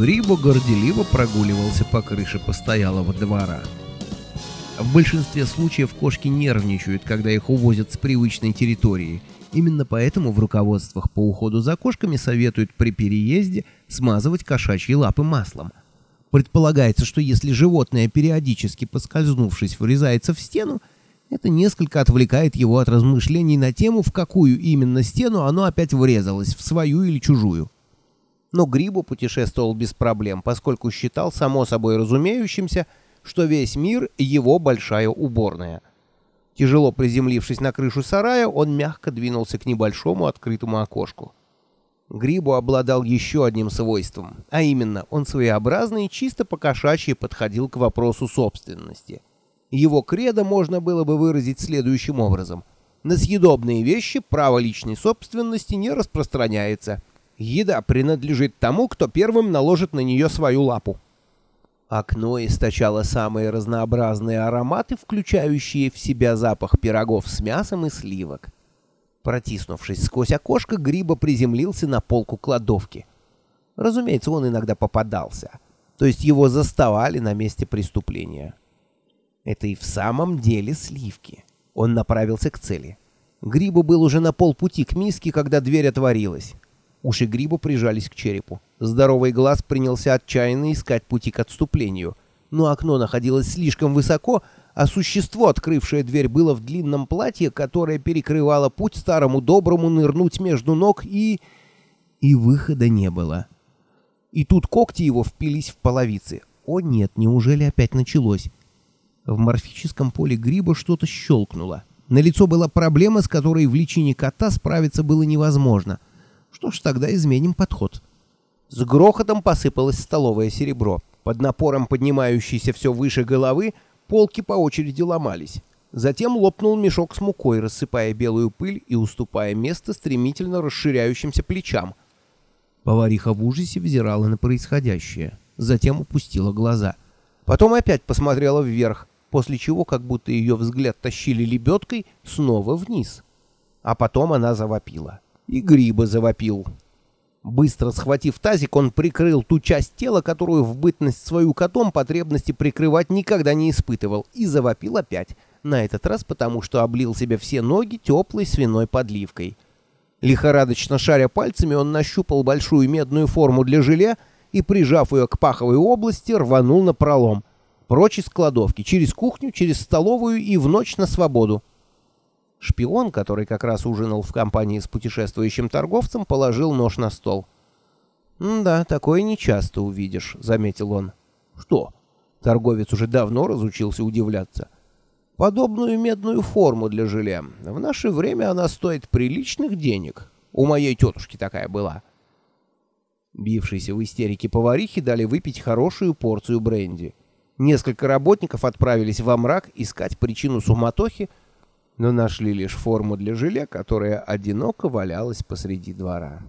Грибо горделиво прогуливался по крыше постоялого двора. В большинстве случаев кошки нервничают, когда их увозят с привычной территории. Именно поэтому в руководствах по уходу за кошками советуют при переезде смазывать кошачьи лапы маслом. Предполагается, что если животное периодически поскользнувшись врезается в стену, это несколько отвлекает его от размышлений на тему, в какую именно стену оно опять врезалось, в свою или чужую. Но Грибу путешествовал без проблем, поскольку считал само собой разумеющимся, что весь мир — его большая уборная. Тяжело приземлившись на крышу сарая, он мягко двинулся к небольшому открытому окошку. Грибу обладал еще одним свойством, а именно, он своеобразно и чисто покошачьи подходил к вопросу собственности. Его кредо можно было бы выразить следующим образом. На съедобные вещи право личной собственности не распространяется — Еда принадлежит тому, кто первым наложит на нее свою лапу. Окно источало самые разнообразные ароматы, включающие в себя запах пирогов с мясом и сливок. Протиснувшись сквозь окошко, Гриба приземлился на полку кладовки. Разумеется, он иногда попадался. То есть его заставали на месте преступления. Это и в самом деле сливки. Он направился к цели. Грибу был уже на полпути к миске, когда дверь отворилась. Уши гриба прижались к черепу. Здоровый глаз принялся отчаянно искать пути к отступлению. Но окно находилось слишком высоко, а существо, открывшее дверь, было в длинном платье, которое перекрывало путь старому доброму нырнуть между ног и... И выхода не было. И тут когти его впились в половицы. О нет, неужели опять началось? В морфическом поле гриба что-то щелкнуло. На лицо была проблема, с которой в личине кота справиться было невозможно — что ж, тогда изменим подход. С грохотом посыпалось столовое серебро. Под напором поднимающейся все выше головы полки по очереди ломались. Затем лопнул мешок с мукой, рассыпая белую пыль и уступая место стремительно расширяющимся плечам. Повариха в ужасе взирала на происходящее. Затем упустила глаза. Потом опять посмотрела вверх, после чего, как будто ее взгляд тащили лебедкой, снова вниз. А потом она завопила и Гриба завопил. Быстро схватив тазик, он прикрыл ту часть тела, которую в бытность свою котом потребности прикрывать никогда не испытывал, и завопил опять, на этот раз потому, что облил себе все ноги теплой свиной подливкой. Лихорадочно шаря пальцами, он нащупал большую медную форму для желе и, прижав ее к паховой области, рванул на пролом. Прочь из кладовки, через кухню, через столовую и в ночь на свободу. Шпион, который как раз ужинал в компании с путешествующим торговцем, положил нож на стол. «Да, такое нечасто увидишь», — заметил он. «Что?» Торговец уже давно разучился удивляться. «Подобную медную форму для желе. В наше время она стоит приличных денег. У моей тетушки такая была». Бившиеся в истерике поварихи дали выпить хорошую порцию бренди. Несколько работников отправились во мрак искать причину суматохи, но нашли лишь форму для желе, которая одиноко валялась посреди двора.